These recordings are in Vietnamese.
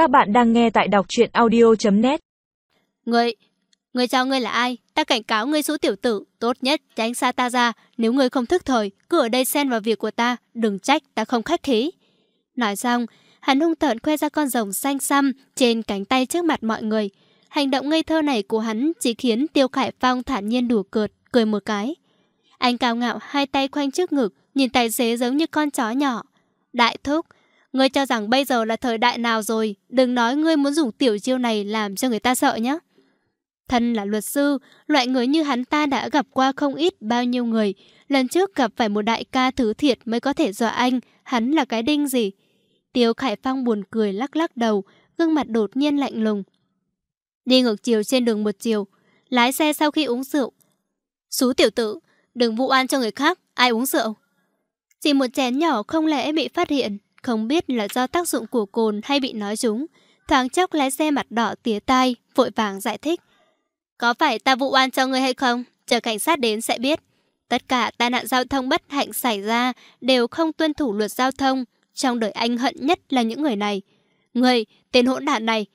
Các bạn đang nghe tại đọc truyện audio.net Ngươi, ngươi chào ngươi là ai? Ta cảnh cáo ngươi số tiểu tử, tốt nhất tránh xa ta ra. Nếu ngươi không thức thời, cứ ở đây xen vào việc của ta, đừng trách ta không khách khí. Nói xong, hắn hung tợn khoe ra con rồng xanh xăm trên cánh tay trước mặt mọi người. Hành động ngây thơ này của hắn chỉ khiến Tiêu Khải Phong thản nhiên đùa cợt, cười một cái. Anh cao ngạo hai tay khoanh trước ngực, nhìn tài xế giống như con chó nhỏ. Đại thúc, ngươi cho rằng bây giờ là thời đại nào rồi, đừng nói ngươi muốn dùng tiểu chiêu này làm cho người ta sợ nhé. Thân là luật sư, loại người như hắn ta đã gặp qua không ít bao nhiêu người. Lần trước gặp phải một đại ca thứ thiệt mới có thể dọa anh, hắn là cái đinh gì. Tiêu Khải Phong buồn cười lắc lắc đầu, gương mặt đột nhiên lạnh lùng. Đi ngược chiều trên đường một chiều, lái xe sau khi uống rượu. Xú tiểu tử, đừng vụ oan cho người khác, ai uống rượu. Chỉ một chén nhỏ không lẽ bị phát hiện, không biết là do tác dụng của cồn hay bị nói trúng. Thoáng chốc lái xe mặt đỏ tía tai, vội vàng giải thích. Có phải ta vụ oan cho người hay không? Chờ cảnh sát đến sẽ biết. Tất cả tai nạn giao thông bất hạnh xảy ra đều không tuân thủ luật giao thông. Trong đời anh hận nhất là những người này. Người, tên hỗn đản này.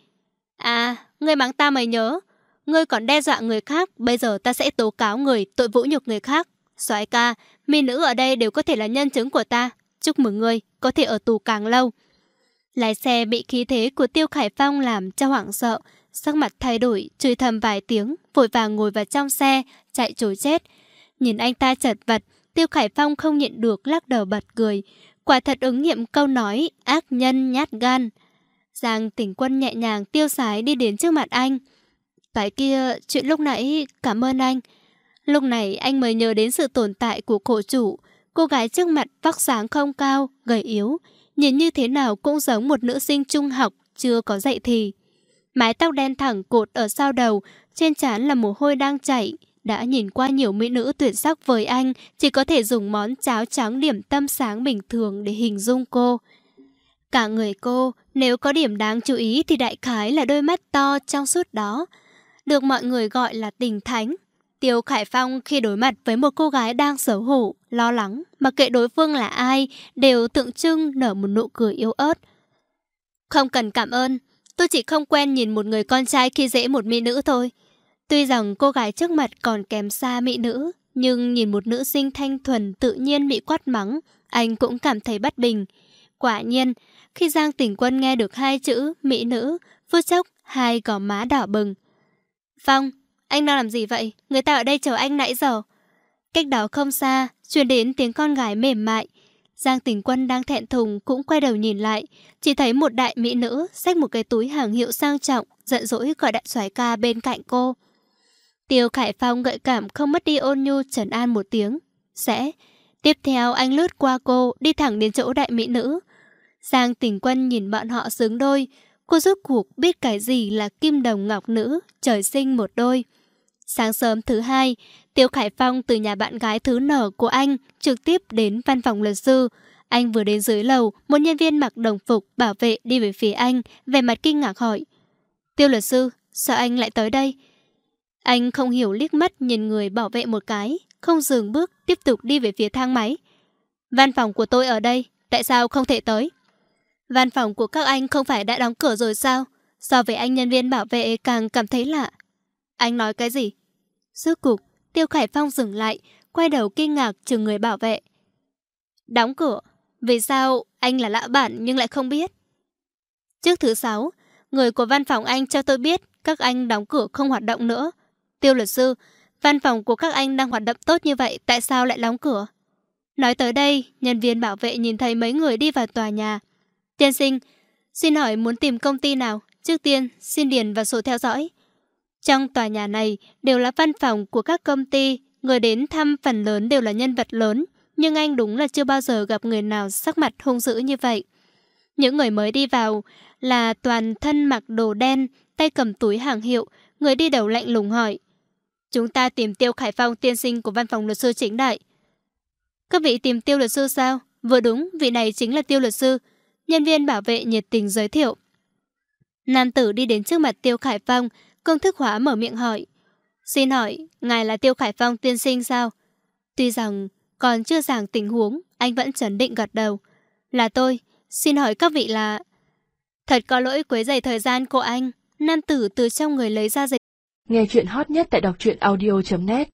À, người mắng ta mày nhớ. Ngươi còn đe dọa người khác, bây giờ ta sẽ tố cáo người tội vũ nhục người khác. soái ca, mi nữ ở đây đều có thể là nhân chứng của ta. Chúc mừng ngươi, có thể ở tù càng lâu. Lái xe bị khí thế của Tiêu Khải Phong làm cho hoảng sợ, sắc mặt thay đổi, chửi thầm vài tiếng, vội vàng ngồi vào trong xe, chạy trối chết. Nhìn anh ta chật vật, Tiêu Khải Phong không nhịn được lắc đầu bật cười. Quả thật ứng nghiệm câu nói, ác nhân nhát gan. Giang tỉnh quân nhẹ nhàng tiêu sái đi đến trước mặt anh. Cái kia, chuyện lúc nãy, cảm ơn anh. Lúc này anh mới nhớ đến sự tồn tại của khổ chủ. Cô gái trước mặt vóc dáng không cao, gầy yếu. Nhìn như thế nào cũng giống một nữ sinh trung học, chưa có dạy thì. Mái tóc đen thẳng cột ở sau đầu, trên trán là mồ hôi đang chảy. Đã nhìn qua nhiều mỹ nữ tuyệt sắc với anh, chỉ có thể dùng món cháo trắng điểm tâm sáng bình thường để hình dung cô. Cả người cô, nếu có điểm đáng chú ý thì đại khái là đôi mắt to trong suốt đó. Được mọi người gọi là tình thánh. Tiêu Khải Phong khi đối mặt với một cô gái đang xấu hổ, lo lắng, mà kệ đối phương là ai, đều tượng trưng nở một nụ cười yếu ớt. Không cần cảm ơn, tôi chỉ không quen nhìn một người con trai khi dễ một mỹ nữ thôi. Tuy rằng cô gái trước mặt còn kém xa mỹ nữ, nhưng nhìn một nữ sinh thanh thuần tự nhiên bị quát mắng, anh cũng cảm thấy bất bình. Quả nhiên, khi Giang Tỉnh Quân nghe được hai chữ mỹ nữ, phút chốc hai gò má đỏ bừng. Phong, anh đang làm gì vậy? Người ta ở đây chờ anh nãy giờ. Cách đó không xa, truyền đến tiếng con gái mềm mại. Giang Tỉnh Quân đang thẹn thùng cũng quay đầu nhìn lại, chỉ thấy một đại mỹ nữ xách một cái túi hàng hiệu sang trọng, giận dỗi gọi đại soái ca bên cạnh cô. Tiêu Khải Phong gợi cảm không mất đi ôn nhu trần an một tiếng. Sẽ. Tiếp theo anh lướt qua cô, đi thẳng đến chỗ đại mỹ nữ. Giang Tỉnh Quân nhìn bọn họ sướng đôi. Cô rốt cuộc biết cái gì là kim đồng ngọc nữ, trời sinh một đôi. Sáng sớm thứ hai, Tiêu Khải Phong từ nhà bạn gái thứ nở của anh trực tiếp đến văn phòng luật sư. Anh vừa đến dưới lầu, một nhân viên mặc đồng phục bảo vệ đi về phía anh, vẻ mặt kinh ngạc hỏi. Tiêu luật sư, sao anh lại tới đây? Anh không hiểu liếc mắt nhìn người bảo vệ một cái, không dừng bước tiếp tục đi về phía thang máy. Văn phòng của tôi ở đây, tại sao không thể tới? Văn phòng của các anh không phải đã đóng cửa rồi sao? So với anh nhân viên bảo vệ càng cảm thấy lạ. Anh nói cái gì? Rốt cục, Tiêu Khải Phong dừng lại, quay đầu kinh ngạc chừng người bảo vệ. Đóng cửa? Vì sao anh là lạ bản nhưng lại không biết? Trước thứ sáu, người của văn phòng anh cho tôi biết các anh đóng cửa không hoạt động nữa. Tiêu luật sư, văn phòng của các anh đang hoạt động tốt như vậy, tại sao lại đóng cửa? Nói tới đây, nhân viên bảo vệ nhìn thấy mấy người đi vào tòa nhà. Tiên sinh, xin hỏi muốn tìm công ty nào? Trước tiên, xin điền vào sổ theo dõi. Trong tòa nhà này đều là văn phòng của các công ty, người đến thăm phần lớn đều là nhân vật lớn, nhưng anh đúng là chưa bao giờ gặp người nào sắc mặt hung dữ như vậy. Những người mới đi vào là toàn thân mặc đồ đen, tay cầm túi hàng hiệu, người đi đầu lạnh lùng hỏi. Chúng ta tìm Tiêu Khải Phong tiên sinh của văn phòng luật sư chính đại. Các vị tìm Tiêu luật sư sao? Vừa đúng, vị này chính là Tiêu luật sư. Nhân viên bảo vệ nhiệt tình giới thiệu. Nam tử đi đến trước mặt Tiêu Khải Phong, công thức hóa mở miệng hỏi. Xin hỏi, ngài là Tiêu Khải Phong tiên sinh sao? Tuy rằng còn chưa giảng tình huống, anh vẫn chấn định gật đầu. Là tôi, xin hỏi các vị là... Thật có lỗi quấy dày thời gian của anh. Nam tử từ trong người lấy ra giấy. Nghe chuyện hot nhất tại đọc truyện audio.net